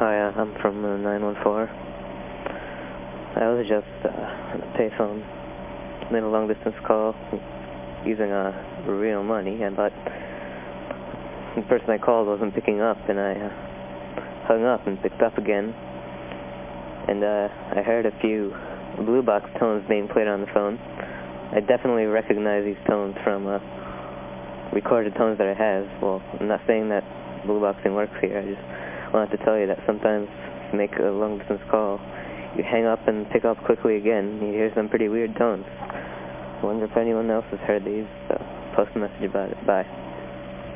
Hi, uh, I'm from uh, 914. I was just uh, on a payphone, made a long distance call using uh, real money, and but the person I called wasn't picking up, and I uh, hung up and picked up again. And uh, I heard a few blue box tones being played on the phone. I definitely recognize these tones from uh, recorded tones that I have. Well, I'm not saying that blue boxing works here. I just wanted to tell you that sometimes make a long distance call, you hang up and pick up quickly again. You hear some pretty weird tones. I wonder if anyone else has heard these, so post a message about it. Bye.